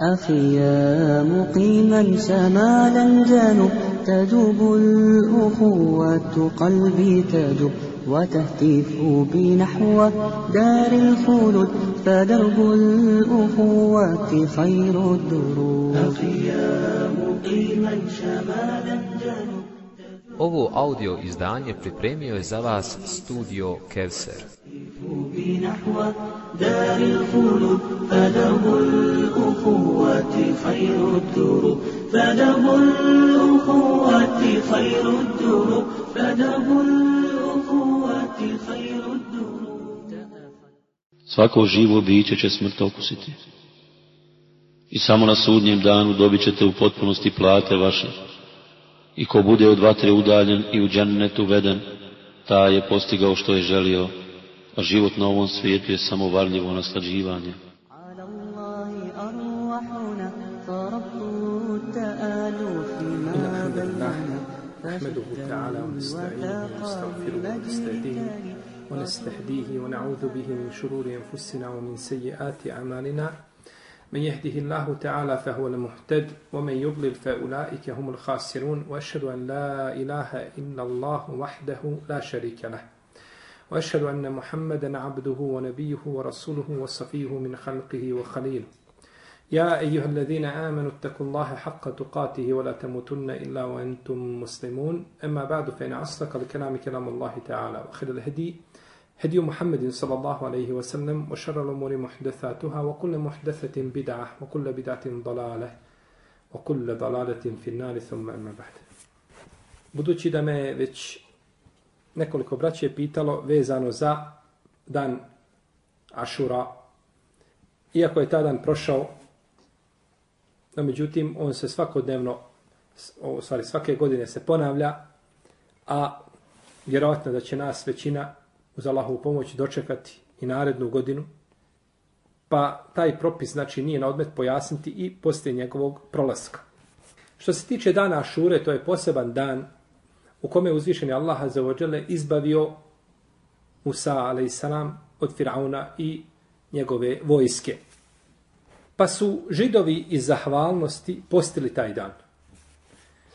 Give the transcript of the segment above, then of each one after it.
أخي يا مقيما شمال الجنوب تذوب الأخوة قلبي تذوب وتهتف بنحو دار الخلود فدرب الأخوة خير الدروب. أخي مقيما شمال الجنوب Ovo audio izdanje pripremio je za vas studio Kevser. Svako živo biće će smrt okusiti. I samo na sudnjem danu dobit ćete u potpunosti plate vaše. I ko bude od vatre udaljen i u džennetu veden, ta je postigao što je želio, a život na ovom svijetu je samo varljivo naslađivanje. على الله أرواحنا فرب التآلف ما الحمد لله بيننا نحمده تعالى ونستعينه ونستغفره ونستهديه ونستهديه ونعوذ به من شرور أنفسنا ومن سيئات أعمالنا من يهده الله تعالى فهو المهتد ومن يضلل فأولئك هم الخاسرون وأشهد أن لا إله إلا الله وحده لا شريك له وأشهد أن محمدا عبده ونبيه ورسوله وصفيه من خلقه وخليله. يا أيها الذين آمنوا اتقوا الله حق تقاته ولا تموتن إلا وأنتم مسلمون. أما بعد فإن أصدق الكلام كلام الله تعالى وخير الهدي هدي محمد صلى الله عليه وسلم وشر الأمور محدثاتها وكل محدثة بدعة وكل بدعة ضلالة وكل ضلالة في النار ثم أما بعد Budući da me već nekoliko braće pitalo vezano za dan Ašura, iako je ta dan prošao, no međutim on se svakodnevno, u stvari svake godine se ponavlja, a vjerovatno da će nas većina uz Allahovu pomoć dočekati i narednu godinu, pa taj propis znači nije na odmet pojasniti i poslije njegovog prolaska. Što se tiče dana Ašure, to je poseban dan u kome je uzvišeni Allah azzawajale izbavio Musa a.s. od Firauna i njegove vojske. Pa su židovi iz zahvalnosti postili taj dan.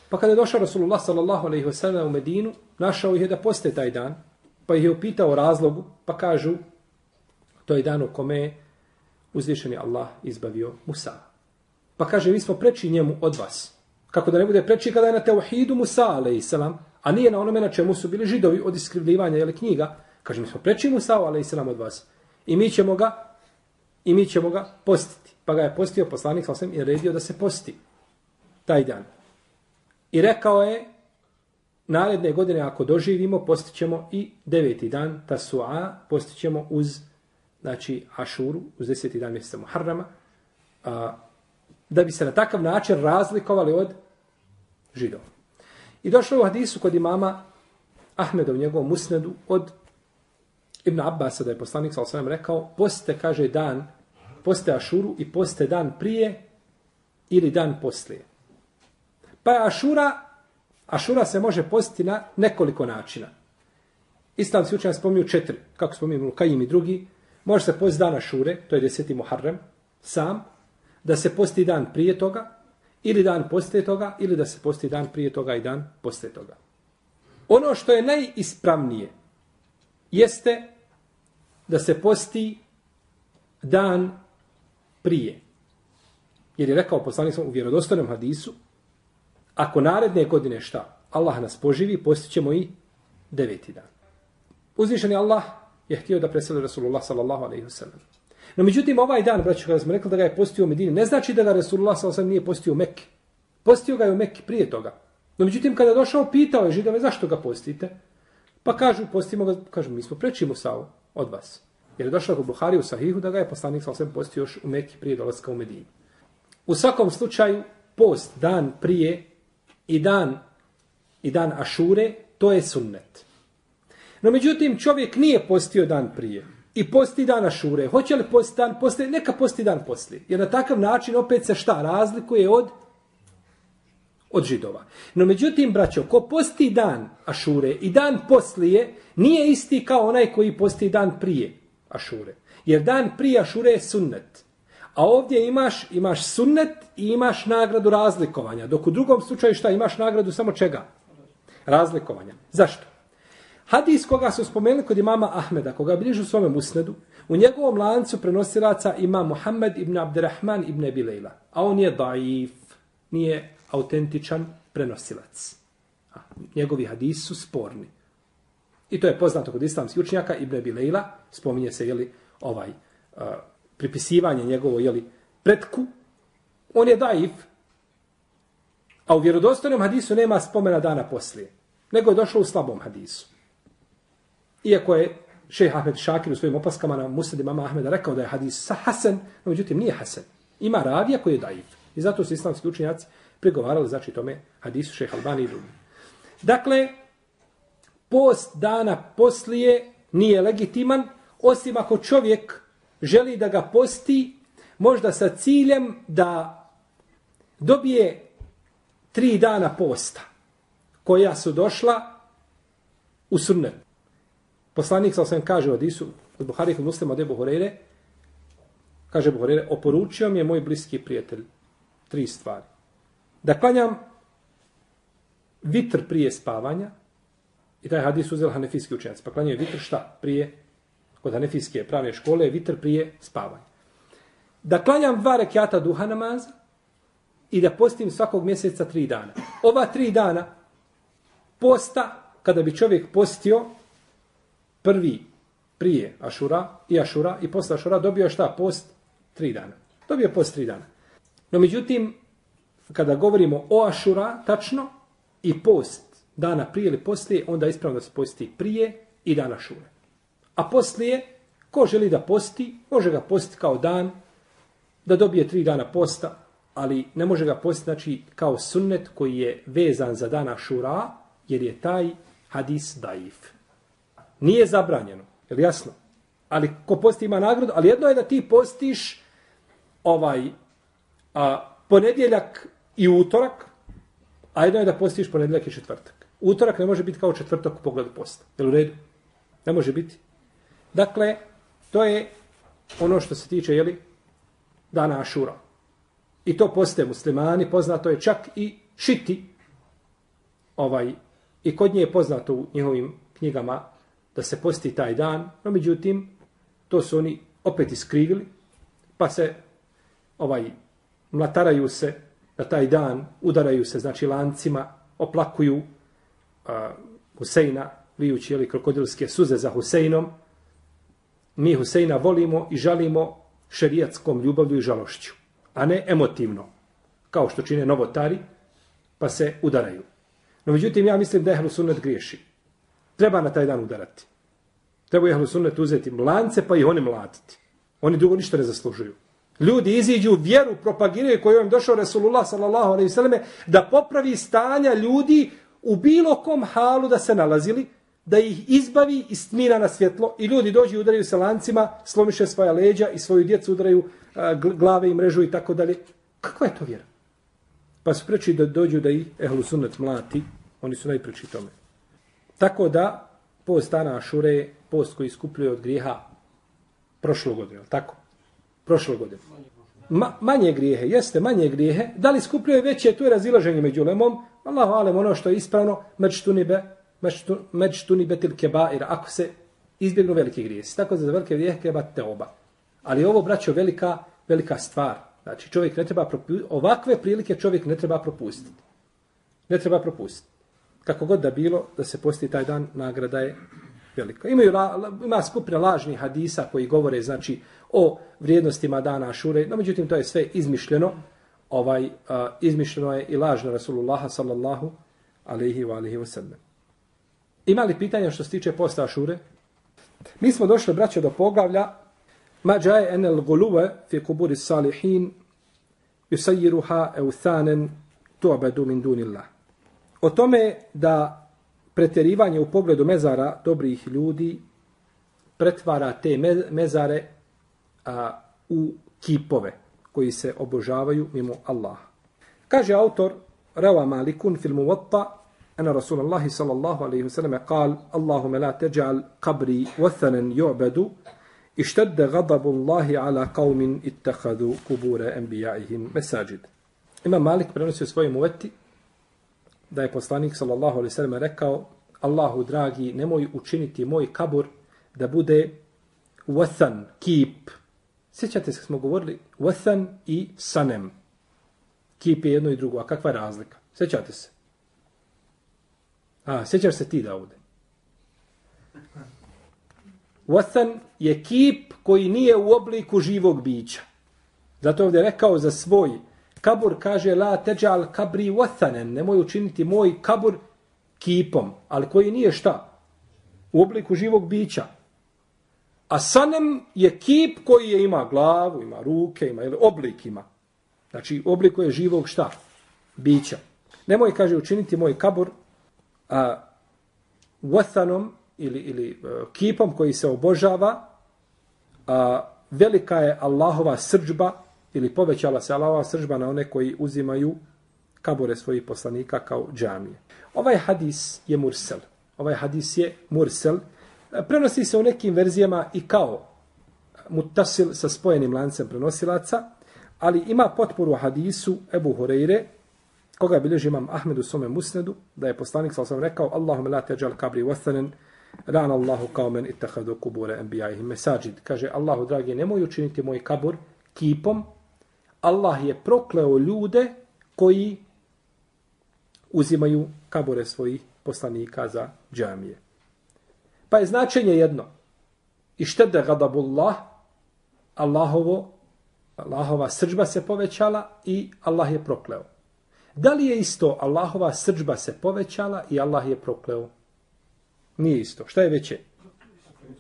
Pa kada je došao Rasulullah sallallahu alaihi wasallam u Medinu, našao ih je da poste taj dan, pa ih je upitao razlogu, pa kažu, to je dan u kome je uzvišeni Allah izbavio Musa. Pa kaže, mi smo preči njemu od vas. Kako da ne bude preči kada je na teuhidu Musa, a.s., a nije na onome na čemu su bili židovi od iskrivljivanja jeli, knjiga. Kaže, mi smo preči Musa, a.s. od vas. I mi ćemo ga, i mi ćemo ga postiti. Pa ga je postio poslanik, sam i redio da se posti taj dan. I rekao je, naredne godine ako doživimo, postićemo i deveti dan, Tasua, postićemo uz znači, Ašuru, uz deseti dan mjeseca Muharrama, a, da bi se na takav način razlikovali od židova. I došlo u hadisu kod imama Ahmeda u njegovom musnedu od Ibn Abbasa da je poslanik sa osvijem rekao, postite, kaže, dan, postite Ašuru i postite dan prije ili dan poslije. Pa je Ašura, Ašura se može postiti na nekoliko načina. Islamski učenja spominju četiri, kako spominju Lukajim i drugi. Može se postiti dan Ašure, to je deseti Muharrem, sam, da se posti dan prije toga, ili dan poslije toga, ili da se posti dan prije toga i dan poslije toga. Ono što je najispravnije jeste da se posti dan prije. Jer je rekao poslanik u vjerodostojnom hadisu, ako naredne godine šta, Allah nas poživi, postićemo i deveti dan. Uzvišen je Allah je htio da preseli Rasulullah sallallahu alaihi wasallam. No međutim, ovaj dan, braću, kada smo rekli da ga je postio u Medini, ne znači da ga Rasulullah sallallahu nije postio u Mekke. Postio ga je u Mekke prije toga. No međutim, kada je došao, pitao je židove zašto ga postite. Pa kažu, postimo ga, kažu, mi smo preči Musa'u od vas. Jer je došao u Buhari u Sahihu da ga je poslanik sallallahu postio još u Mekke prije dolaska u Medinu. U svakom slučaju, post dan prije i dan i dan Ašure, to je sunnet. No međutim, čovjek nije postio dan prije i posti dan Ašure. Hoće li posti dan poslije? Neka posti dan poslije. Jer na takav način opet se šta razlikuje od od židova. No međutim, braćo, ko posti dan Ašure i dan poslije, nije isti kao onaj koji posti dan prije Ašure. Jer dan prije Ašure je sunnet. A ovdje imaš, imaš sunnet i imaš nagradu razlikovanja. Dok u drugom slučaju šta imaš nagradu samo čega? Razlikovanja. Zašto? Hadis koga su spomenuli kod imama Ahmeda, koga bližu u svome musnedu, u njegovom lancu prenosilaca ima Muhammed ibn Abderrahman ibn Ebilejla. A on je daif, nije autentičan prenosilac. A, njegovi hadisi su sporni. I to je poznato kod islamskih učenjaka Ibn Ebilejla, spominje se jeli, ovaj, uh, pripisivanje njegovo jeli, pretku, on je daif, a u vjerodostojnom hadisu nema spomena dana poslije, nego je došlo u slabom hadisu. Iako je šejh Ahmed Šakir u svojim opaskama na Musad mama Ahmeda rekao da je hadis sa Hasan, no međutim nije Hasan. Ima ravija koji je daif. I zato su islamski učenjaci prigovarali znači tome hadisu šejh Albani i drugi. Dakle, post dana poslije nije legitiman, osim ako čovjek želi da ga posti, možda sa ciljem da dobije tri dana posta, koja su došla u sunnet. Poslanik sam kaže od Isu, od Buharih od muslima od Ebu Horeire, kaže Ebu Horeire, oporučio mi je moj bliski prijatelj tri stvari. Da klanjam vitr prije spavanja, i taj hadis uzel hanefijski učenjac, pa klanjaju vitr šta? Prije, kod hanefijske pravne škole, vitr prije spavanja. Da klanjam dva rekiata duha namaza i da postim svakog mjeseca tri dana. Ova tri dana posta, kada bi čovjek postio, prvi prije Ašura i Ašura i posle Ašura dobio šta? Post tri dana. Dobio post tri dana. No međutim, kada govorimo o Ašura, tačno, i post dana prije ili poslije, onda je ispravno da se posti prije i dana Ašura. A poslije, ko želi da posti, može ga posti kao dan, da dobije tri dana posta, ali ne može ga posti, znači, kao sunnet koji je vezan za dana šura, jer je taj hadis daif. Nije zabranjeno, je li jasno? Ali ko posti ima nagradu, ali jedno je da ti postiš ovaj a, ponedjeljak i utorak, a jedno je da postiš ponedjeljak i četvrtak. Utorak ne može biti kao četvrtak u pogledu posta. Je li u redu? Ne može biti. Dakle, to je ono što se tiče, jeli, dana Ašura. I to poste muslimani, poznato je čak i šiti, ovaj, i kod nje je poznato u njihovim knjigama da se posti taj dan, no međutim, to su oni opet iskrivili, pa se ovaj mlataraju se na taj dan, udaraju se, znači, lancima, oplakuju uh, Huseina, vijući jeli, krokodilske suze za Huseinom. Mi Huseina volimo i žalimo šerijatskom ljubavlju i žalošću, a ne emotivno, kao što čine novotari, pa se udaraju. No, međutim, ja mislim da je Sunnet griješi treba na taj dan udarati. Treba jehlu sunnet uzeti mlance pa ih oni mlatiti. Oni drugo ništa ne zaslužuju. Ljudi iziđu vjeru, propagiraju koju im došao Resulullah sallallahu alaihi vseleme da popravi stanja ljudi u bilo kom halu da se nalazili, da ih izbavi iz tmina na svjetlo i ljudi dođu i udaraju se lancima, slomiše svoja leđa i svoju djecu udaraju e, glave i mrežu i tako dalje. Kakva je to vjera? Pa su preči da dođu da ih ehlu sunnet mlati, oni su najpreči tome. Tako da, post dana Ašure je post koji skupljuje od grijeha prošlo godine, tako? Prošlo godine. Ma, manje grijehe, jeste manje grijehe. Da li skupljuje veće, tu je razilaženje među lemom. Allahu alem ono što je ispravno, meč tu nibe, betil kebair, ako se izbjegnu velike grijesi. Tako da za velike grijehe treba te oba. Ali ovo, braćo, velika, velika stvar. Znači, čovjek ne treba propustiti. Ovakve prilike čovjek ne treba propustiti. Ne treba propustiti kako god da bilo, da se posti taj dan, nagrada je velika. Imaju, ima skupina lažnih hadisa koji govore, znači, o vrijednostima dana Ašure, no međutim, to je sve izmišljeno, ovaj, uh, izmišljeno je i lažno Rasulullaha sallallahu alaihi wa alaihi wa sallam. Ima li pitanja što se tiče posta Ašure? Mi smo došli, braćo, do poglavlja Ma džaje enel guluve fi kuburi salihin yusayiruha euthanen tu'badu min dunillah o tome da preterivanje u pogledu mezara dobrih ljudi pretvara te mezare a, u kipove koji se obožavaju mimo Allaha. Kaže autor Rawa Malikun fil Muwatta أن رسول الله صلى الله عليه وسلم قال اللهم لا تجعل قبري وثنا يعبد Ištadde gadabu Allahi ala qavmin ittahadu kubure enbijaihim mesajid. Ima Malik prenosio svojim uveti da je poslanik sallallahu alaihi sallam rekao Allahu dragi, nemoj učiniti moj kabur da bude wathan, kip. Sjećate se smo govorili wathan i sanem. Kip je jedno i drugo. A kakva je razlika? Sjećate se? A, sjećaš se ti Daude? Wasan Wathan je kip koji nije u obliku živog bića. Zato ovdje rekao za svoj kabur, kaže la teđal kabri wathanen, nemoj učiniti moj kabur kipom, ali koji nije šta? U obliku živog bića. A sanem je kip koji je ima glavu, ima ruke, ima ili oblik ima. Znači, obliko je živog šta? Bića. Nemoj, kaže, učiniti moj kabur a, vathanom ili, ili e, kipom koji se obožava, a, velika je Allahova srđba ili povećala se Allahova srđba na one koji uzimaju kabure svojih poslanika kao džamije. Ovaj hadis je mursel. Ovaj hadis je mursel. E, prenosi se u nekim verzijama i kao mutasil sa spojenim lancem prenosilaca, ali ima potporu hadisu Ebu Horeire, koga bilježi imam Ahmed u svome musnedu, da je poslanik sam rekao Allahum la teđal kabri wasanen, ran Allahu kao men itahadu kubure enbijajihim mesađid. Kaže, Allahu dragi, nemoj učiniti moj kabur kipom. Allah je prokleo ljude koji uzimaju kabure svojih poslanika za džamije. Pa je značenje jedno. I štede gadabullah, Allahovo, Allahova srđba se povećala i Allah je prokleo. Da li je isto Allahova srđba se povećala i Allah je prokleo? Nije isto. Šta je veće?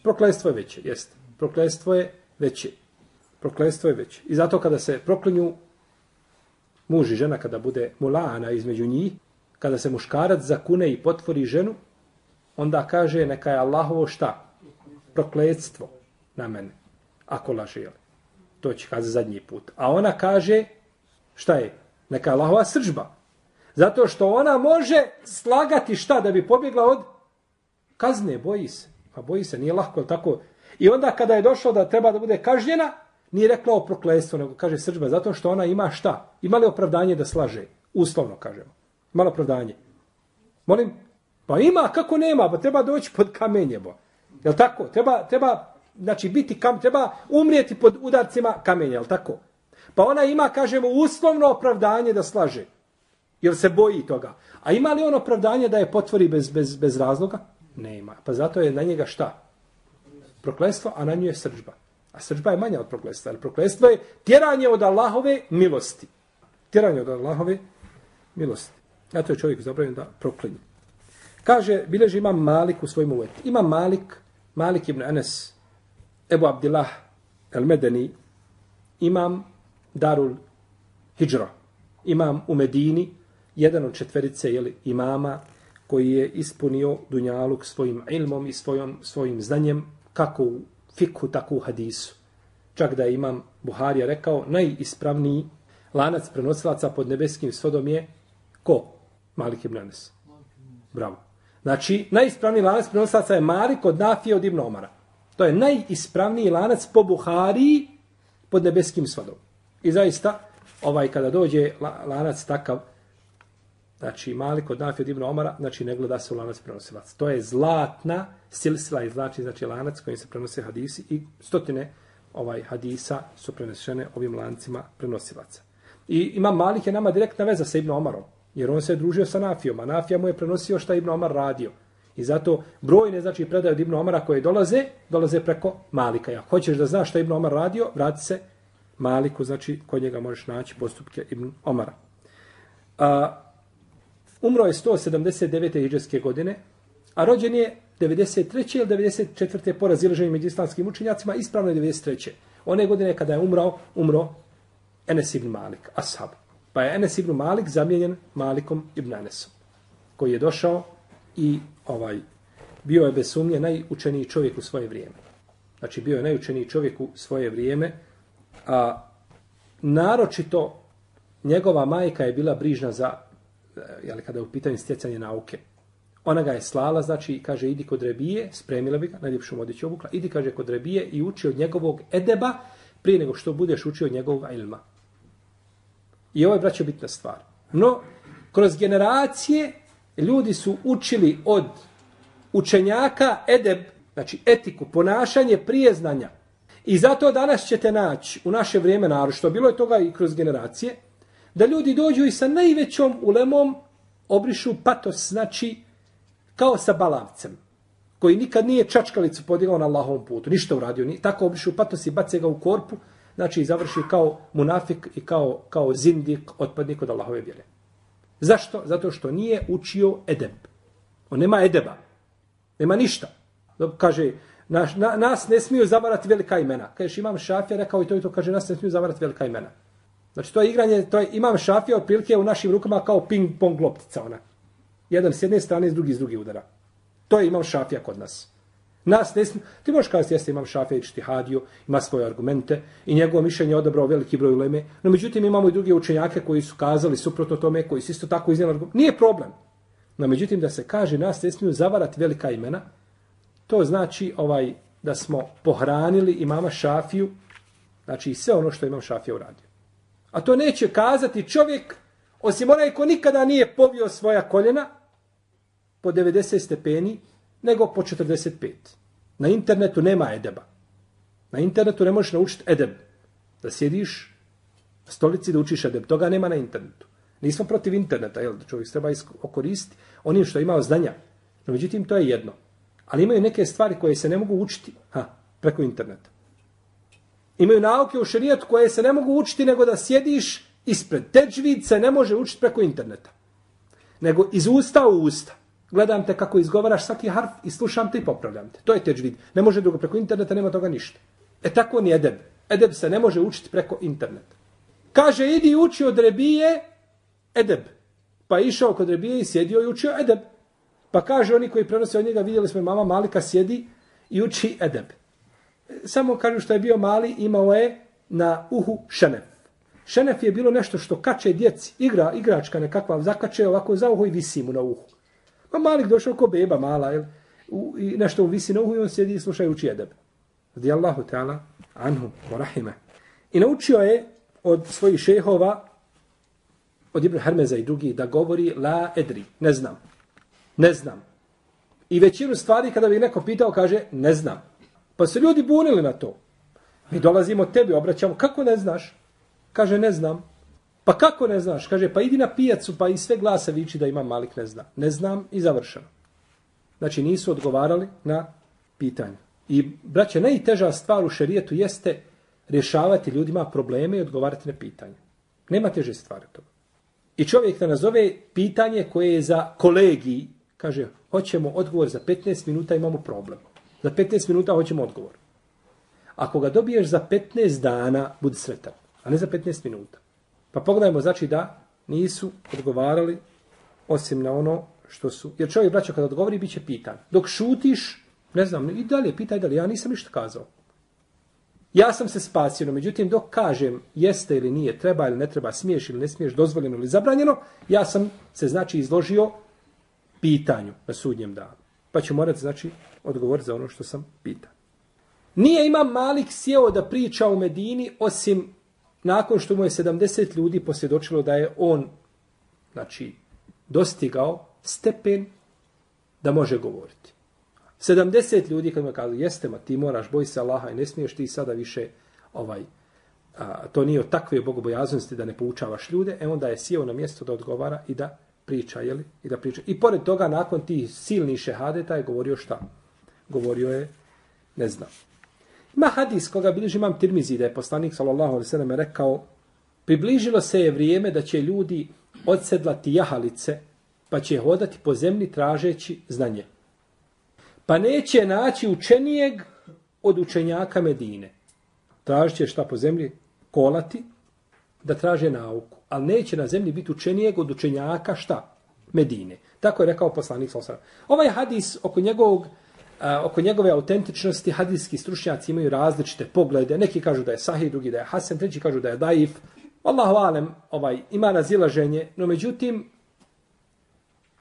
Proklestvo je veće, jeste. Proklestvo je veće. Proklestvo je veće. I zato kada se proklinju muž i žena, kada bude mulana između njih, kada se muškarac zakune i potvori ženu, onda kaže neka je Allahovo šta? Prokletstvo na mene. Ako laže, jel? To će kaza zadnji put. A ona kaže, šta je? Neka je Allahova sržba. Zato što ona može slagati šta da bi pobjegla od kazne, boji se. Pa boji se, nije lahko, tako? I onda kada je došlo da treba da bude kažnjena, nije rekla o prokletstvu, nego kaže sržba, zato što ona ima šta? Ima li opravdanje da slaže? Uslovno kažemo. Ima opravdanje? Molim? Pa ima, kako nema? Pa treba doći pod kamenje, bo. Jel tako? Treba, treba, znači, biti kam, treba umrijeti pod udarcima kamenja, je tako? Pa ona ima, kažemo, uslovno opravdanje da slaže. Jer se boji toga. A ima li on opravdanje da je potvori bez, bez, bez razloga? Nema. Pa zato je na njega šta? Proklestvo, a na nju je srđba. A srđba je manja od proklestva. Jer proklestvo je tjeranje od Allahove milosti. Tjeranje od Allahove milosti. A to je čovjek zabravljen da proklinje. Kaže, bileži imam Malik u svojim uveti. Ima Malik, Malik ibn Anas, Ebu Abdillah el Medeni, imam Darul Hijra. Imam u Medini, jedan od četverice jeli, imama koji je ispunio Dunjaluk svojim ilmom i svojom, svojim znanjem kako u fikhu, tako u hadisu. Čak da je imam Buharija rekao, najispravniji lanac prenosilaca pod nebeskim svodom je ko? Malik ibn Anas. Bravo. Znači, najispravniji lanac prenosilaca je Malik od Nafije od Ibn Omara. To je najispravniji lanac po Buhariji pod nebeskim svodom. I zaista, ovaj kada dođe lanac takav, znači mali kod Nafi od Ibn Omara, znači ne gleda se u lanac prenosilac. To je zlatna silsila i znači, znači lanac kojim se prenose hadisi i stotine ovaj hadisa su prenesene ovim lancima prenosilaca. I ima Malik je nama direktna veza sa Ibn Omarom, jer on se je družio sa Nafijom, a Nafija mu je prenosio šta Ibn Omar radio. I zato brojne znači predaje od Ibn Omara koje dolaze, dolaze preko Malika. Ja hoćeš da znaš šta Ibn Omar radio, vrati se Maliku, znači kod njega možeš naći postupke Ibn Omara. A, umro je 179. iđeske godine, a rođen je 93. ili 94. po razilaženju među islamskim učenjacima, ispravno je 93. One godine kada je umrao, umro Enes ibn Malik, ashab. Pa je Enes ibn Malik zamijenjen Malikom ibn Enesom, koji je došao i ovaj bio je bez sumnje najučeniji čovjek u svoje vrijeme. Znači bio je najučeniji čovjek u svoje vrijeme, a naročito njegova majka je bila brižna za, eh, jeli, kada je u pitanju stjecanje nauke. Ona ga je slala, znači, kaže, idi kod Rebije, spremila bi ga, najljepšom odjeću obukla, idi, kaže, kod Rebije i uči od njegovog edeba prije nego što budeš učio od njegovog ilma. I ovo je, braćo, bitna stvar. No, kroz generacije ljudi su učili od učenjaka edeb, znači etiku, ponašanje prije znanja. I zato danas ćete naći u naše vrijeme narošto, bilo je toga i kroz generacije, da ljudi dođu i sa najvećom ulemom obrišu patos, znači kao sa balavcem, koji nikad nije čačkalicu podigao na Allahovom putu, ništa uradio, ni, tako obrišu patos i bace ga u korpu, znači i završi kao munafik i kao, kao zindik, otpadnik od Allahove vjere. Zašto? Zato što nije učio edeb. On nema edeba. Nema ništa. Kaže, naš, na, nas ne smiju zavarati velika imena. Kažeš imam šafija, rekao i to i to, kaže, nas ne smiju zavarati velika imena. Znači, to je igranje, to je, imam šafija otprilike u našim rukama kao ping-pong loptica, ona. Jedan s jedne strane, s drugi s drugi udara. To je imam šafija kod nas. Nas ne smiju, ti možeš kazati, jeste imam šafija i štihadio, ima svoje argumente i njegovo mišljenje je odabrao veliki broj uleme, no međutim imamo i druge učenjake koji su kazali suprotno tome, koji su isto tako iznijeli argumente. Nije problem. No međutim da se kaže nas ne smiju zavarati velika imena, to znači ovaj da smo pohranili imama Šafiju, znači sve ono što imam Šafija uradio. A to neće kazati čovjek, osim onaj ko nikada nije povio svoja koljena po 90 stepeni, nego po 45. Na internetu nema edeba. Na internetu ne možeš naučiti edeb. Da sjediš na stolici da učiš edeb. Toga nema na internetu. Nismo protiv interneta, jel, da čovjek treba okoristiti onim što imao znanja. No, međutim, to je jedno. Ali imaju neke stvari koje se ne mogu učiti ha, preko interneta. Imaju nauke u šarijetu koje se ne mogu učiti nego da sjediš ispred. Teđvid se ne može učiti preko interneta. Nego iz usta u usta. Gledam te kako izgovaraš svaki harf i slušam te i popravljam te. To je teđvid. Ne može drugo preko interneta, nema toga ništa. E tako ni edeb. Edeb se ne može učiti preko interneta. Kaže, idi uči od rebije edeb. Pa išao kod rebije i sjedio i učio edeb. Pa kaže oni koji prenose od njega, vidjeli smo mama Malika sjedi i uči edeb. Samo kažu što je bio mali, imao je na uhu šenef. Šenef je bilo nešto što kače djeci, igra, igračka nekakva, zakače ovako za uho i visi mu na uhu. Pa Malik došao ko beba mala, jel? U, i nešto u visi na uhu i on sjedi i sluša i uči edeb. Radi Allahu ta'ala, anhu, morahime. I naučio je od svojih šehova, od Ibn Hermeza i drugi, da govori la edri, ne znam. Ne znam. I većinu stvari kada bi neko pitao kaže ne znam. Pa se ljudi bunili na to. Mi dolazimo tebi, obraćamo, kako ne znaš? Kaže ne znam. Pa kako ne znaš? Kaže pa idi na pijacu pa i sve glasa viči da ima malik ne zna. Ne znam i završeno. Znači nisu odgovarali na pitanje. I braće, najteža stvar u šerijetu jeste rješavati ljudima probleme i odgovarati na pitanje. Nema teže stvari toga. I čovjek da nazove pitanje koje je za kolegiji, Kaže, hoćemo odgovor za 15 minuta, imamo problem. Za 15 minuta hoćemo odgovor. Ako ga dobiješ za 15 dana, budi sretan. A ne za 15 minuta. Pa pogledajmo, znači da nisu odgovarali osim na ono što su... Jer čovjek, braćo, kada odgovori, bit će pitan. Dok šutiš, ne znam, i dalje, pitaj dalje, ja nisam ništa kazao. Ja sam se spasio, no međutim, dok kažem jeste ili nije, treba ili ne treba, smiješ ili ne smiješ, dozvoljeno ili zabranjeno, ja sam se, znači, izložio pitanju na sudnjem danu. Pa ću morati, znači, odgovoriti za ono što sam pitan. Nije imam Malik sjeo da priča u Medini, osim nakon što mu je 70 ljudi posvjedočilo da je on, znači, dostigao stepen da može govoriti. 70 ljudi kad mu kažu, jeste ma, ti moraš, boj se Allaha i ne smiješ ti sada više, ovaj, a, to nije od takve bogobojaznosti da ne poučavaš ljude, e onda je sjeo na mjesto da odgovara i da priča, jeli? I da priča. I pored toga, nakon tih silnih šehadeta je govorio šta? Govorio je, ne znam. Ima hadis koga bilježi imam tirmizi, da je poslanik, sallallahu alaihi sallam, rekao, približilo se je vrijeme da će ljudi odsedlati jahalice, pa će hodati po zemlji tražeći znanje. Pa neće naći učenijeg od učenjaka Medine. Tražit će šta po zemlji? Kolati, da traže nauku ali neće na zemlji biti učenijeg od učenjaka šta? Medine. Tako je rekao poslanik Sosara. Ovaj hadis oko njegovog oko njegove autentičnosti hadijski stručnjaci imaju različite poglede. Neki kažu da je sahih, drugi da je hasen, treći kažu da je daif. Allahu alem ovaj, ima razilaženje, no međutim,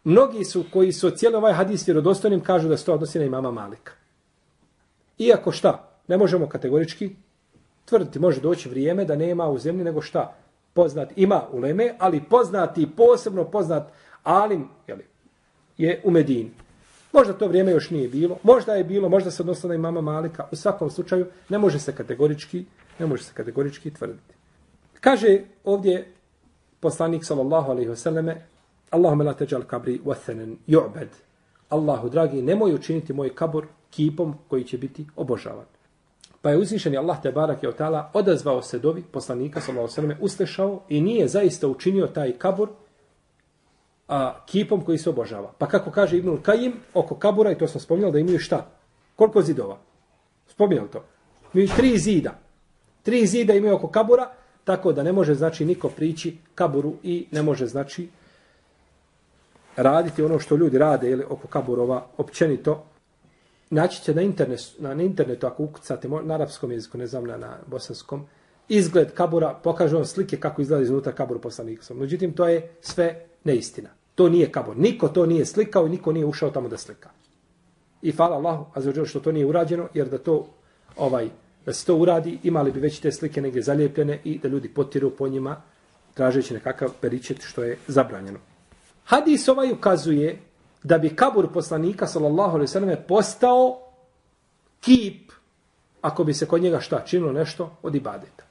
Mnogi su koji su cijeli ovaj hadis vjerodostojnim kažu da se to odnosi na imama Malika. Iako šta? Ne možemo kategorički tvrditi. Može doći vrijeme da nema u zemlji nego šta? Poznat ima uleme, ali poznati, posebno poznat Alim jeli, je u Medini. Možda to vrijeme još nije bilo, možda je bilo, možda se odnosno na imama Malika. U svakom slučaju ne može se kategorički, ne može se kategorički tvrditi. Kaže ovdje poslanik sallallahu alejhi ve selleme Allahumma la tajal kabri wathanan yu'bad. Allahu dragi, nemoj učiniti moj kabur kipom koji će biti obožavan. Pa je uzvišen Allah te barak je otala odazvao se dovi poslanika sallallahu alejhi ve selleme uslešao i nije zaista učinio taj kabur a, kipom koji se obožava. Pa kako kaže Ibnul Kajim oko kabura, i to smo spominjali da imaju šta? Koliko zidova? Spominjali to? Imaju tri zida. Tri zida imaju oko kabura, tako da ne može znači niko prići kaburu i ne može znači raditi ono što ljudi rade ili oko kaburova općenito. Naći će na, internet, na, na internetu ako ukucate na arapskom jeziku, ne znam na, na bosanskom, izgled kabura, pokažu vam slike kako izgleda iznutra kabur poslanika. Međutim, to je sve neistina. To nije kabur. Niko to nije slikao i niko nije ušao tamo da slika. I hvala Allahu, a za što to nije urađeno, jer da to ovaj da se to uradi, imali bi već te slike negdje zalijepljene i da ljudi potiru po njima, tražeći nekakav peričet što je zabranjeno. Hadis ovaj ukazuje da bi kabur poslanika, sallallahu alejhi ve selleme postao kip, ako bi se kod njega šta činilo nešto od ibadeta.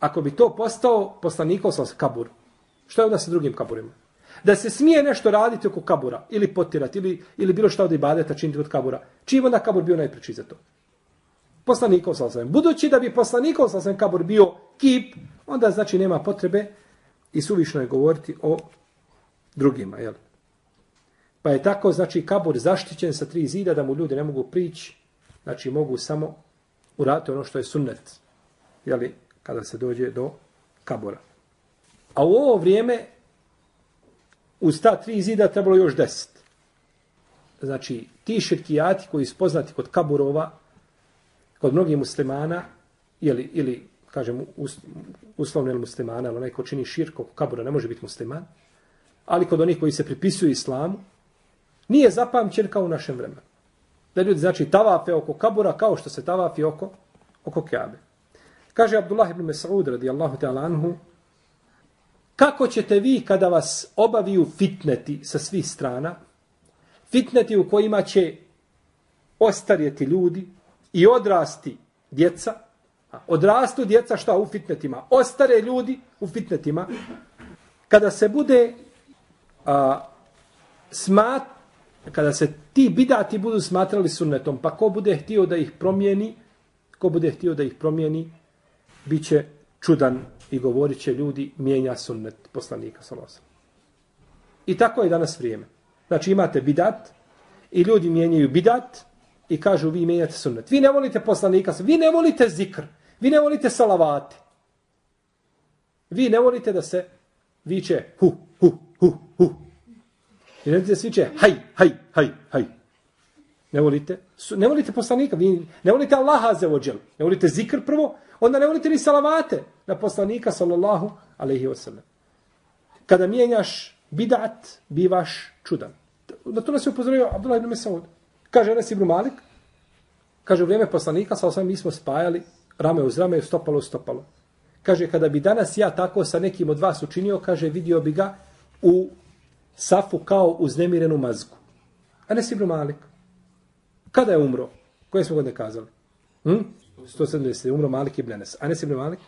Ako bi to postao poslanikov sa kabur, što je onda sa drugim kaburima? Da se smije nešto raditi oko kabura, ili potirati, ili, ili bilo šta od ibadeta činiti od kabura. Čim onda kabur bio najpreči za to? Poslanikov sa osvijem. Budući da bi poslanikov sa osvijem kabur bio kip, onda znači nema potrebe i suvišno je govoriti o drugima. Jel? Pa je tako, znači, kabur zaštićen sa tri zida da mu ljudi ne mogu prići, znači mogu samo uraditi ono što je sunnet. Jeli, kada se dođe do kabura. A u ovo vrijeme uz ta tri zida trebalo još deset. Znači, ti širkijati koji su poznati kod kaburova, kod mnogih muslimana, jeli, ili kažem, us, uslovno muslimana, ali onaj ko čini širk oko kabura ne može biti musliman, ali kod onih koji se pripisuju islamu, nije zapamćen kao u našem vremenu. Da ljudi, znači, tavafe oko kabura kao što se tavafi oko, oko kjabe. Kaže Abdullah ibn Mas'ud radijallahu ta'ala anhu, Kako ćete vi kada vas obaviju fitneti sa svih strana, fitneti u kojima će ostarjeti ljudi i odrasti djeca, odrastu djeca šta u fitnetima, ostare ljudi u fitnetima, kada se bude a, smat, kada se ti bidati budu smatrali sunnetom, pa ko bude htio da ih promijeni, ko bude htio da ih promijeni, bit će čudan i govorit će ljudi mijenja sunnet poslanika Salosa. I tako je danas vrijeme. Znači imate bidat i ljudi mijenjaju bidat i kažu vi mijenjate sunnet. Vi ne volite poslanika, vi ne volite zikr, vi ne volite salavate. Vi ne volite da se viče hu, hu, hu, hu. I ne svi će, haj, haj, haj, haj. Ne volite? Ne volite poslanika, vi ne volite Allaha za ođel. Ne volite zikr prvo, onda ne volite ni salavate na poslanika sallallahu alaihi wasallam. Kada mijenjaš bidat, bivaš čudan. Na to nas je upozorio Abdullah ibn Mesaud. Kaže Enes ibn Malik, kaže u vrijeme poslanika, sa osam mi smo spajali rame uz rame, stopalo uz stopalo. Kaže, kada bi danas ja tako sa nekim od vas učinio, kaže, vidio bi ga u safu kao uznemirenu mazgu. Enes ibn Malik. Kada je umro? Koje smo godine kazali? Hm? 170. Umro Malik ibn Enes. Anes ibn Malik?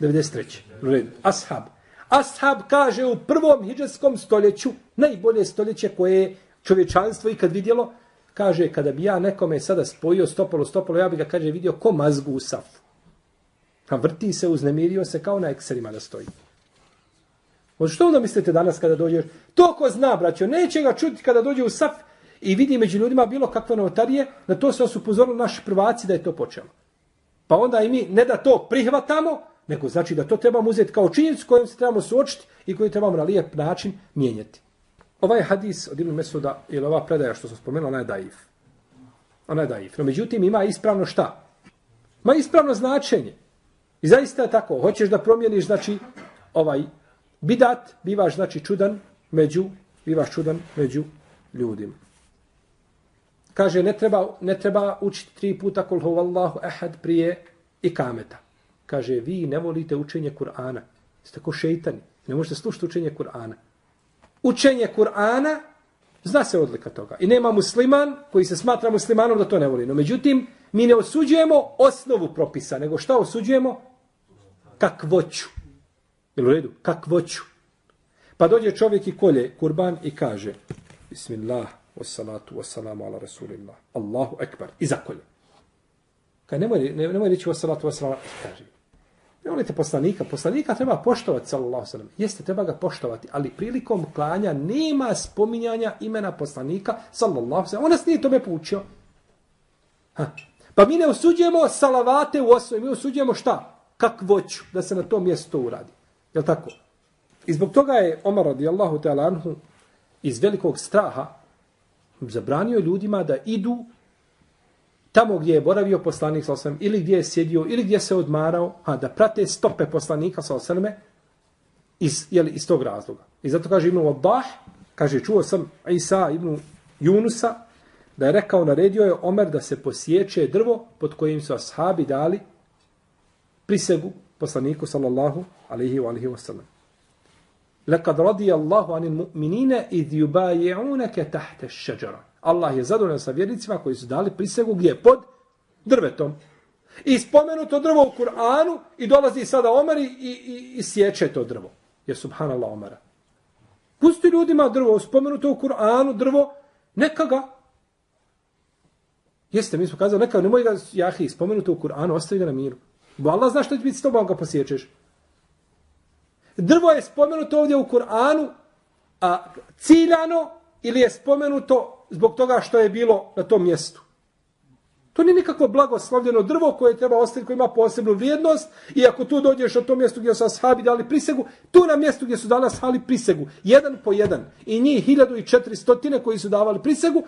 93. Red. Ashab. Ashab kaže u prvom hijđarskom stoljeću, najbolje stoljeće koje je čovječanstvo ikad vidjelo, kaže, kada bi ja nekome sada spojio stopalo, stopalo, ja bi ga, kaže, vidio ko mazgu u safu. A vrti se, uznemirio se kao na ekserima da stoji. O što onda mislite danas kada dođeš? To ko zna, braćo, neće ga čuti kada dođe u saf i vidi među ljudima bilo kakve novotarije, na to se su upozorili naši prvaci da je to počelo. Pa onda i mi ne da to prihvatamo, nego znači da to trebamo uzeti kao činjenicu kojom se trebamo suočiti i koju trebamo na lijep način mijenjati. Ovaj hadis od Ibn Mesuda, ili ova predaja što sam spomenuo, ona je daif. Ona je daif. No, međutim, ima ispravno šta? Ma ispravno značenje. I zaista je tako. Hoćeš da promijeniš, znači, ovaj bidat, bivaš, znači, čudan među bivaš čudan među ljudima. Kaže, ne treba, ne treba učiti tri puta kul huvallahu ehad prije ikameta. Kaže, vi ne volite učenje Kur'ana. Ste ko šeitani. Ne možete slušati učenje Kur'ana. Učenje Kur'ana zna se odlika toga. I nema musliman koji se smatra muslimanom da to ne voli. No, međutim, mi ne osuđujemo osnovu propisa, nego šta osuđujemo? Kakvoću. Jel u redu? Kakvoću. Pa dođe čovjek i kolje kurban i kaže Bismillah, wassalatu, wassalamu ala rasulillah. Allahu ekbar. I zakolje. Kad nemoj, ne, nemoj reći wassalatu, wassalamu, kaže. Ne volite poslanika. Poslanika treba poštovati, sallallahu sallam. Jeste, treba ga poštovati, ali prilikom klanja nema spominjanja imena poslanika, sallallahu sallam. On nas nije tome poučio. Ha. Pa mi ne osuđujemo salavate u osnovi, mi osuđujemo šta? Kakvoću, da se na tom mjestu uradi. Je li tako? I zbog toga je Omar radijallahu ta'ala anhu iz velikog straha zabranio ljudima da idu tamo gdje je boravio poslanik sa ili gdje je sjedio, ili gdje se odmarao, a da prate stope poslanika sa osrme iz, jeli, iz tog razloga. I zato kaže Ibn Wabbah, kaže, čuo sam Isa ibn Junusa, da je rekao, naredio je Omer da se posjeće drvo pod kojim su ashabi dali prisegu poslaniku sallallahu alaihi wa alaihi wa sallam. Lekad radi Allahu anil mu'minine idh yubaji'unake tahte šeđara. Allah je zadovoljan sa vjernicima koji su dali prisegu gdje pod drvetom. I spomenuto drvo u Kur'anu i dolazi sada Omer i, i, i sjeće to drvo. Je subhanallah Omara. Pusti ljudima drvo, spomenuto u Kur'anu drvo, neka ga. Jeste, mi smo kazali, neka, nemoj ga, jahi, spomenuto u Kur'anu, ostavi ga na miru. Bo Allah zna što će biti s tobom ga posjećeš. Drvo je spomenuto ovdje u Kur'anu, a ciljano ili je spomenuto zbog toga što je bilo na tom mjestu. To nije nikakvo blagoslovljeno drvo koje treba ostaviti, koje ima posebnu vrijednost. I ako tu dođeš na to mjesto gdje su ashabi dali prisegu, tu na mjestu gdje su dali ashabi prisegu, jedan po jedan, i njih hiljadu i četiristotine koji su davali prisegu,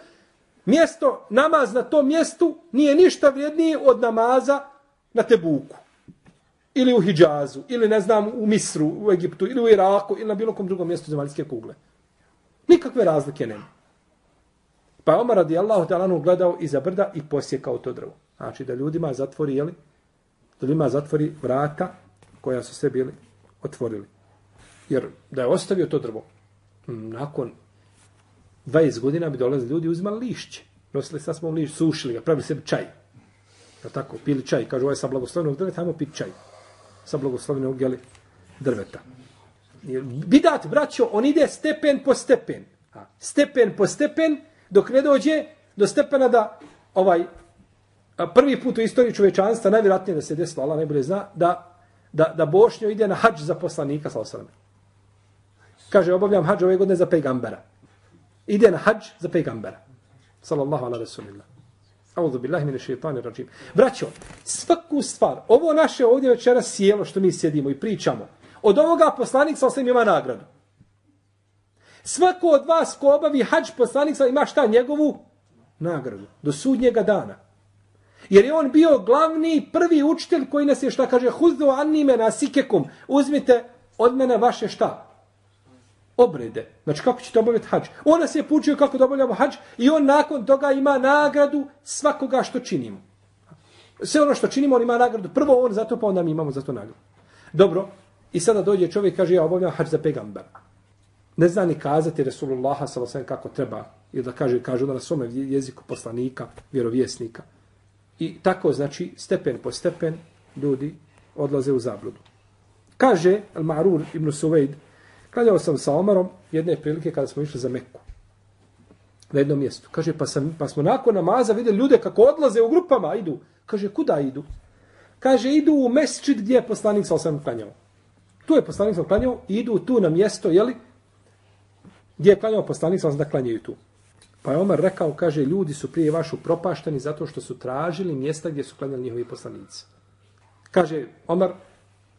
mjesto, namaz na tom mjestu nije ništa vrijednije od namaza na Tebuku. Ili u Hidžazu, ili ne znam u Misru, u Egiptu, ili u Iraku, ili na bilo kom drugom mjestu zemaljske kugle. Nikakve razlike nema. Pa je Omar radijallahu ta'ala gledao iza brda i posjekao to drvo. Znači da ljudima zatvori, jeli? Da ljudima zatvori vrata koja su se bili otvorili. Jer da je ostavio to drvo, nakon 20 godina bi dolazili ljudi uzimali lišće. Nosili sasvom lišće, sušili ga, pravili sebi čaj. Ja tako, pili čaj. Kažu, ovo je sa blagoslovenog drveta, ajmo piti čaj. Sa blagoslovenog, jeli, drveta. Bidat, braćo, on ide stepen po stepen. A, Stepen po stepen, dok ne dođe do stepena da ovaj prvi put u istoriji čovečanstva, najvjerojatnije da se desilo, Allah najbolje zna, da, da, da Bošnjo ide na hađ za poslanika, sa osrame. Kaže, obavljam hađ ove godine za pejgambera. Ide na hađ za pejgambera. Sallallahu ala rasulillah. Auzu billahi mine šeitanir rajim. Braćo, svaku stvar, ovo naše ovdje večera sjelo što mi sjedimo i pričamo, od ovoga poslanik sa ima nagradu. Svako od vas ko obavi hađ poslanik sa ima šta njegovu nagradu do sudnjega dana. Jer je on bio glavni prvi učitelj koji nas je šta kaže huzdu anime nasikekum. Uzmite od mene vaše šta? Obrede. Znači kako ćete obaviti hađ? On nas je poučio kako da obavljamo hađ i on nakon toga ima nagradu svakoga što činimo. Sve ono što činimo on ima nagradu. Prvo on zato pa onda mi imamo za to nagradu. Dobro. I sada dođe čovjek i kaže ja obavljam hađ za pegambera ne zna ni kazati Resulullaha sallallahu kako treba ili da kaže kaže na svome jeziku poslanika, vjerovjesnika. I tako znači stepen po stepen ljudi odlaze u zabludu. Kaže Al-Ma'rur ibn Suvejd, klanjao sam sa Omarom jedne prilike kada smo išli za Meku. Na jednom mjestu. Kaže, pa, sam, pa smo nakon namaza vidjeli ljude kako odlaze u grupama, idu. Kaže, kuda idu? Kaže, idu u mesčit gdje je poslanik sa osam klanjao. Tu je poslanik sa klanjao, idu tu na mjesto, jeli, Gdje je klanjao poslanik, sam da klanjaju tu. Pa je Omar rekao, kaže, ljudi su prije vašu propašteni zato što su tražili mjesta gdje su klanjali njihovi poslanici. Kaže Omar,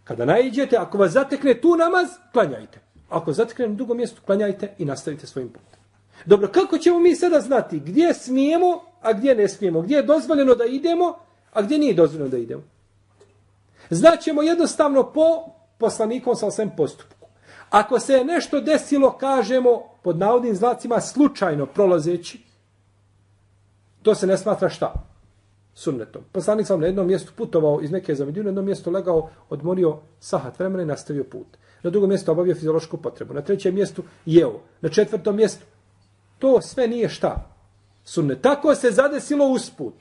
kada najđete, ako vas zatekne tu namaz, klanjajte. Ako zatekne na drugom mjestu, klanjajte i nastavite svojim putem. Dobro, kako ćemo mi sada znati gdje smijemo, a gdje ne smijemo? Gdje je dozvoljeno da idemo, a gdje nije dozvoljeno da idemo? Znaćemo jednostavno po poslanikom sa svem postupku. Ako se je nešto desilo, kažemo, pod navodnim znacima slučajno prolazeći, to se ne smatra šta? Sunnetom. Poslanik sam na jednom mjestu putovao iz neke za Medinu, na jednom mjestu legao, odmorio sahat vremena i nastavio put. Na drugom mjestu obavio fiziološku potrebu. Na trećem mjestu jeo. Na četvrtom mjestu. To sve nije šta? Sunne. Tako se zadesilo usput.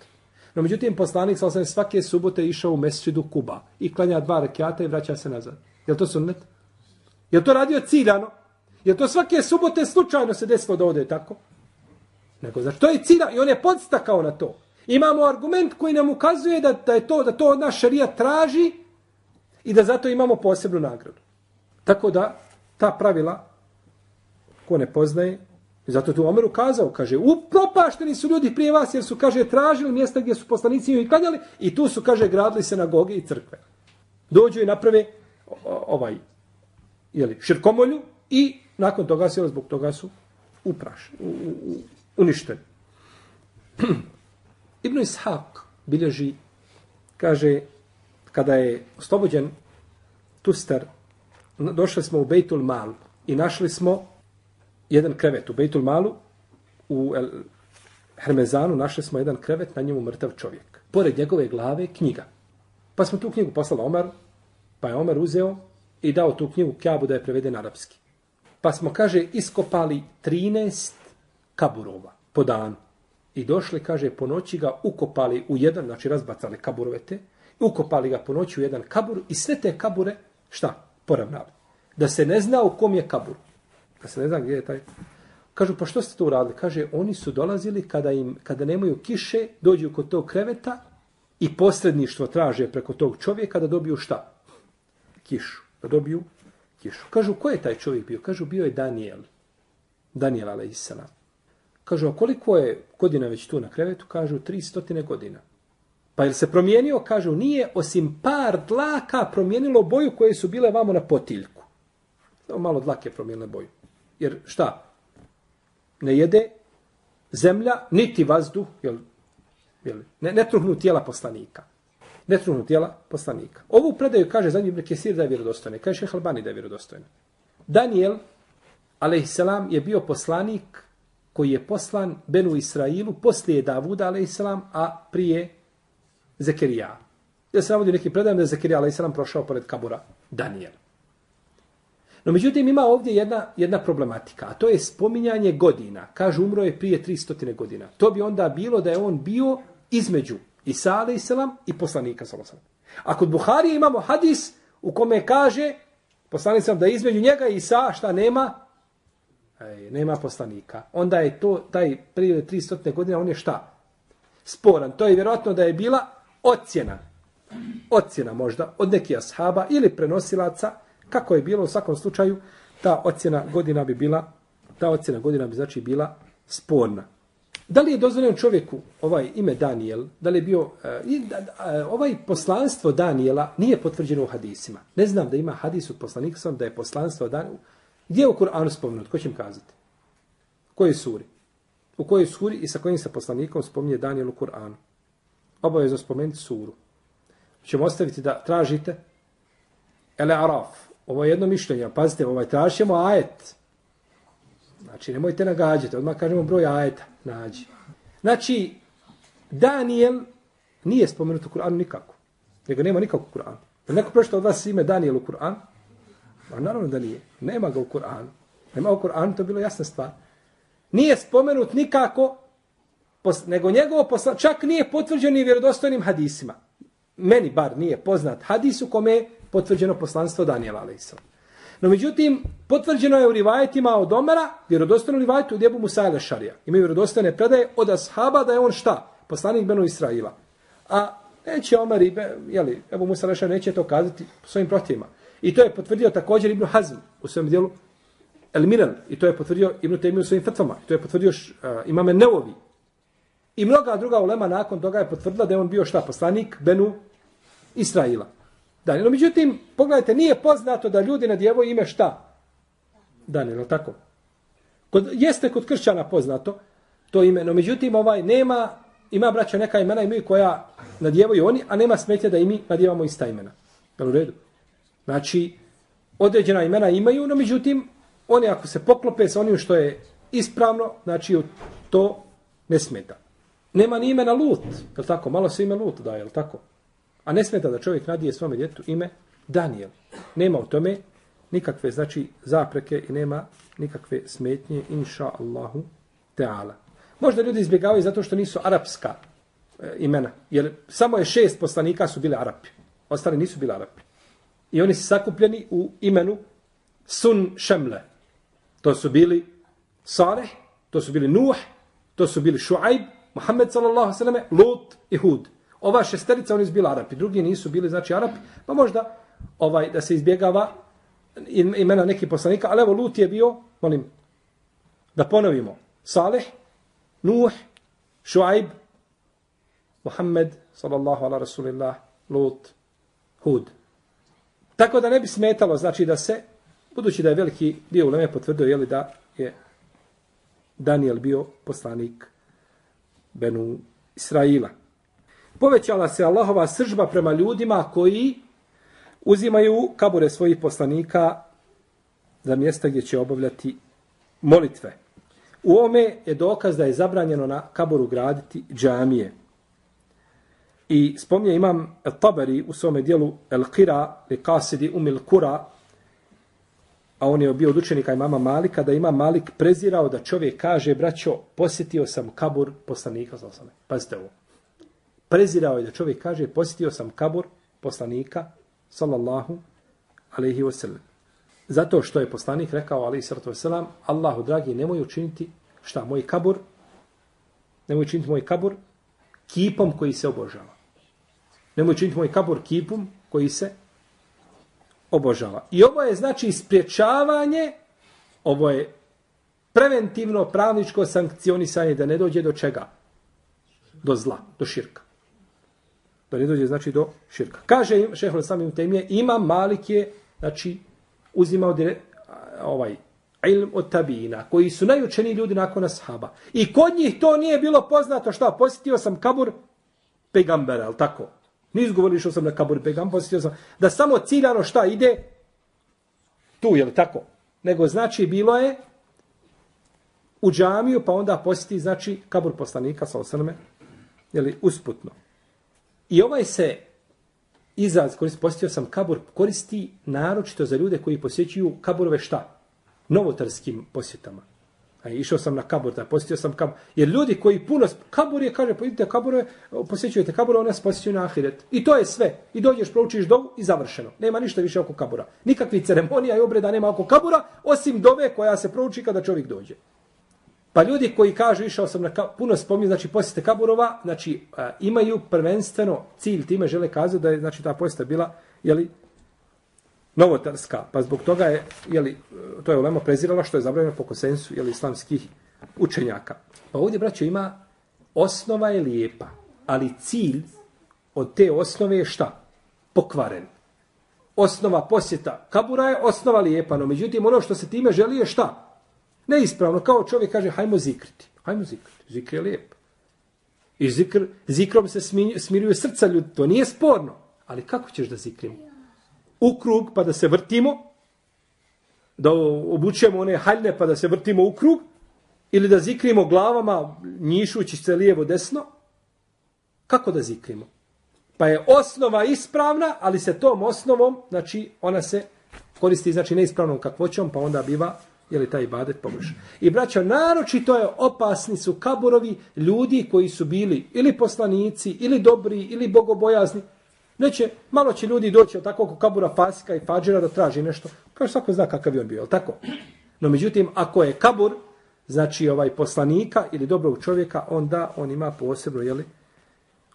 No međutim, poslanik sam svake subote išao u mesčidu Kuba i klanja dva rekiata i vraća se nazad. Je to sunnet? Je to radio ciljano? Je to svake subote slučajno se desilo da ode tako? Nego, znači, to je cilja i on je podstakao na to. Imamo argument koji nam ukazuje da, da je to da to od naš šarija traži i da zato imamo posebnu nagradu. Tako da, ta pravila, ko ne poznaje, i zato tu Omer ukazao, kaže, upropašteni su ljudi prije vas, jer su, kaže, tražili mjesta gdje su poslanici i klanjali, i tu su, kaže, gradili sinagoge i crkve. Dođu i naprave ovaj, jeli, širkomolju i nakon toga se, zbog toga su uprašeni, u, u, uništeni. Ibn Ishaq bilježi, kaže, kada je oslobođen Tustar, došli smo u Bejtul Mal i našli smo jedan krevet u Bejtul Malu, u El Hermezanu našli smo jedan krevet, na njemu mrtav čovjek. Pored njegove glave knjiga. Pa smo tu knjigu poslali Omar, pa je Omar uzeo i dao tu knjigu Kjabu da je prevede na arapski. Pa smo, kaže, iskopali 13 kaburova po danu. I došli, kaže, po noći ga ukopali u jedan, znači razbacali kaburovete, ukopali ga po noći u jedan kabur i sve te kabure, šta? Poravnali. Da se ne zna u kom je kabur. Da se ne zna gdje je taj. Kažu, pa što ste to uradili? Kaže, oni su dolazili kada im, kada nemaju kiše, dođu kod tog kreveta i posredništvo traže preko tog čovjeka da dobiju šta? Kišu. Da dobiju kišu. Kažu, ko je taj čovjek bio? Kažu, bio je Daniel. Daniel, alaihissalam. Kažu, a koliko je godina već tu na krevetu? Kažu, 300 godina. Pa je se promijenio? Kažu, nije osim par dlaka promijenilo boju koje su bile vamo na potiljku. Samo malo dlake promijenile boju. Jer šta? Ne jede zemlja, niti vazduh, jel, jel, ne, ne truhnu tijela poslanika. Ne truhnu tijela poslanika. Ovu predaju kaže za njim Kesir da je vjerodostojna. Kaže Šeha Albani da je vjerodostojna. Daniel, alaihissalam, je bio poslanik koji je poslan Benu Israilu poslije Davuda, alaihissalam, a prije Zekerija. Ja se navodim neki predajem da je Zekerija, alaihissalam, prošao pored kabura Daniel. No, međutim, ima ovdje jedna, jedna problematika, a to je spominjanje godina. Kaže, umro je prije 300 godina. To bi onda bilo da je on bio između Isa, alaihissalam, i poslanika, alaihissalam. A kod Buharije imamo hadis u kome kaže, poslanik sam da između njega i Isa, šta nema? E, nema poslanika. Onda je to, taj prije 300 godina, on je šta? Sporan. To je vjerojatno da je bila ocjena. Ocjena možda od nekih ashaba ili prenosilaca, kako je bilo u svakom slučaju, ta ocjena godina bi bila, ta ocjena godina bi znači bila sporna. Da li je dozvoljeno čovjeku ovaj ime Daniel, da li je bio, uh, uh, ovaj poslanstvo Daniela nije potvrđeno u hadisima. Ne znam da ima hadis od poslanika sam da je poslanstvo Daniela. Gdje je u Kur'anu spomenut? Ko će im kazati? kojoj suri? U kojoj suri i sa kojim se poslanikom spominje Daniel u Kur'anu? Obavezno spomenuti suru. Ćemo ostaviti da tražite Ele Araf. Ovo je jedno mišljenje. Pazite, ovaj, tražimo ajet. Znači, nemojte nagađati. Odmah kažemo broj ajeta. Nađi. Znači, Daniel nije spomenut u Kur'anu nikako. Nego nema nikako u Kur'anu. Neko prošto od vas ime Daniel u Kur'anu? A naravno da nije. Nema ga u Kur'anu. Nema u Kur'anu, to je bilo jasna stvar. Nije spomenut nikako, pos, nego njegovo poslanstvo čak nije potvrđeno i vjerodostojnim hadisima. Meni bar nije poznat hadis u kome je potvrđeno poslanstvo Danijela a.s. No međutim, potvrđeno je u rivajetima od Omara, vjerodostojno rivajetu od djebu Musa ili Imaju vjerodostojne predaje od Ashaba da je on šta? Poslanik Benu Israila. A neće Omar i, jeli, Ebu Musa ili neće to kazati svojim protivima. I to je potvrdio također Ibn Hazm u svojem dijelu El Miran. I to je potvrdio Ibn Taymi u svojim fatvama. I to je potvrdio uh, imame Neovi. I mnoga druga ulema nakon toga je potvrdila da je on bio šta? Poslanik Benu Israila. Da, no međutim, pogledajte, nije poznato da ljudi na djevoj ime šta? Daniel, tako? Kod, jeste kod kršćana poznato to ime, no međutim, ovaj nema, ima braća neka imena imaju koja nadjevaju oni, a nema smetje da i mi nadjevamo ista imena. Jel u redu? Znači, određena imena imaju, no međutim, Oni ako se poklope sa onim što je ispravno, znači to ne smeta. Nema ni imena Lut, je li tako? Malo se ime Lut daje, je li tako? A ne smeta da čovjek nadije svome djetu ime Daniel. Nema u tome nikakve, znači, zapreke i nema nikakve smetnje, inša Allahu Teala. Možda ljudi izbjegavaju zato što nisu arapska e, imena, jer samo je šest poslanika su bili Arapi. Ostali nisu bili Arapi. I oni su sakupljeni u imenu Sun Šemle. To su bili Saleh, to su bili Nuh, to su bili Šuajb, Muhammed sallallahu sallam, Lut i Hud. Ova šesterica oni su bili Arapi, drugi nisu bili znači Arapi, pa možda ovaj da se izbjegava imena nekih poslanika, ali evo Lut je bio, molim, da ponovimo, Saleh, Nuh, Šuaib, Muhammed, sallallahu ala rasulillah, Lut, Hud. Tako da ne bi smetalo, znači da se, budući da je veliki dio uleme potvrdio, jeli da je Daniel bio poslanik Benu Israila. Povećala se Allahova sržba prema ljudima koji uzimaju kabure svojih poslanika za mjesta gdje će obavljati molitve. U ome je dokaz da je zabranjeno na kaburu graditi džamije. I spomnje imam Tabari u svome dijelu El Qira li Qasidi Umil Kura a on je bio od učenika imama Malika, da ima Malik prezirao da čovjek kaže, braćo, posjetio sam kabur poslanika, sa osame. Pazite ovo. Prezirao je da čovjek kaže, posjetio sam kabur poslanika, sallallahu alaihi wasallam. Zato što je poslanik rekao, alaihi sallatu wasallam, Allahu dragi, nemoj učiniti šta, moj kabur, nemoj učiniti moj kabur kipom koji se obožava. Nemoj učiniti moj kabur kipom koji se obožava. I ovo je znači spriječavanje, ovo je preventivno pravničko sankcionisanje da ne dođe do čega? Do zla, do širka. Da ne dođe znači do širka. Kaže šehol samim temije, ima Malik je, znači, uzimao dire, ovaj, ilm od tabina, koji su najučeniji ljudi nakon ashaba. I kod njih to nije bilo poznato šta, posjetio sam kabur pegambera, ali tako? Nis govorili što sam na kabur pegam, posjetio sam da samo ciljano šta ide tu, je li tako? Nego znači bilo je u džamiju, pa onda posjeti znači kabur poslanika sa osrme, je li usputno. I ovaj se izraz koji posjetio sam kabur koristi naročito za ljude koji posjećuju kaburove šta? Novotarskim posjetama. A išao sam na kabur, da posjetio sam kabur. Jer ljudi koji puno, kabur je, kaže, idite kabure, posjećujete kabure, one se posjećuju na ahiret. I to je sve. I dođeš, proučiš dovu i završeno. Nema ništa više oko kabura. Nikakvi ceremonija i obreda nema oko kabura, osim dove koja se prouči kada čovjek dođe. Pa ljudi koji kažu, išao sam na kabur, puno spominju, znači posjete kaburova, znači a, imaju prvenstveno cilj time žele kazati da je znači ta posjeta bila, jeli, novotarska, pa zbog toga je, jeli, to je ulema prezirala što je zabranjeno po konsensu jeli, islamskih učenjaka. Pa ovdje, braćo, ima osnova je lijepa, ali cilj od te osnove je šta? Pokvaren. Osnova posjeta kabura je osnova lijepa, no međutim ono što se time želi je šta? Neispravno, kao čovjek kaže, hajmo zikriti. Hajmo zikriti, zikr je lijep. I zikr, zikrom se smiruju srca ljudi, to nije sporno. Ali kako ćeš da zikrim? U krug pa da se vrtimo, da obučemo one haljne pa da se vrtimo u krug, ili da zikrimo glavama njišući se lijevo desno, kako da zikrimo? Pa je osnova ispravna, ali se tom osnovom, znači ona se koristi znači neispravnom kakvoćom, pa onda biva je li taj ibadet pogrešan. I braćo, naročito je opasni su kaburovi ljudi koji su bili ili poslanici, ili dobri, ili bogobojazni, Neće, malo će ljudi doći od takvog kabura fasika i fađera da traži nešto. Kaže, svako zna kakav je on bio, tako? No, međutim, ako je kabur, znači ovaj poslanika ili dobrog čovjeka, onda on ima posebno, jeli,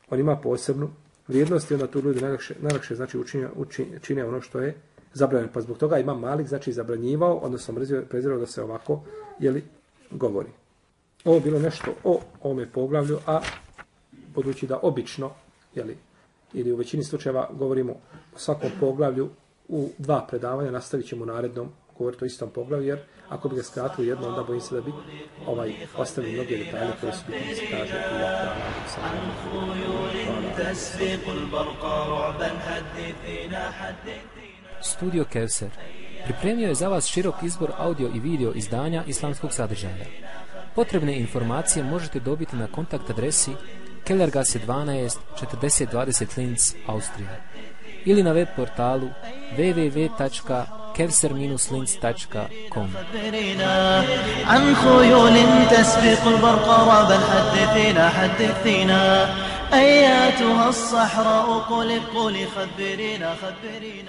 on ima posebnu vrijednost i onda tu ljudi najlakše, najlakše znači, učinja, učinja, čine ono što je zabranjeno. Pa zbog toga ima Malik, znači, zabranjivao, odnosno mrzio, prezirao da se ovako, jeli, govori. Ovo bilo nešto o ovome poglavlju, a budući da obično, jeli, ili u većini slučajeva govorimo o svakom poglavlju u dva predavanja, nastavit ćemo u narednom govoriti o istom poglavlju, jer ako bi ga skratili jedno, onda bojim se da bi ovaj, ostavili mnoge detalje koje su bitne se kaže Studio Kevser pripremio je za vas širok izbor audio i video izdanja islamskog sadržaja. Potrebne informacije možete dobiti na kontakt adresi Kellergasse 12 4020 Linz, Austrija ili na web portalu www.kevser-linz.com عن خيول تسبق البرق رابا حدثينا حدثينا أياتها الصحراء قل قل خبرينا خبرينا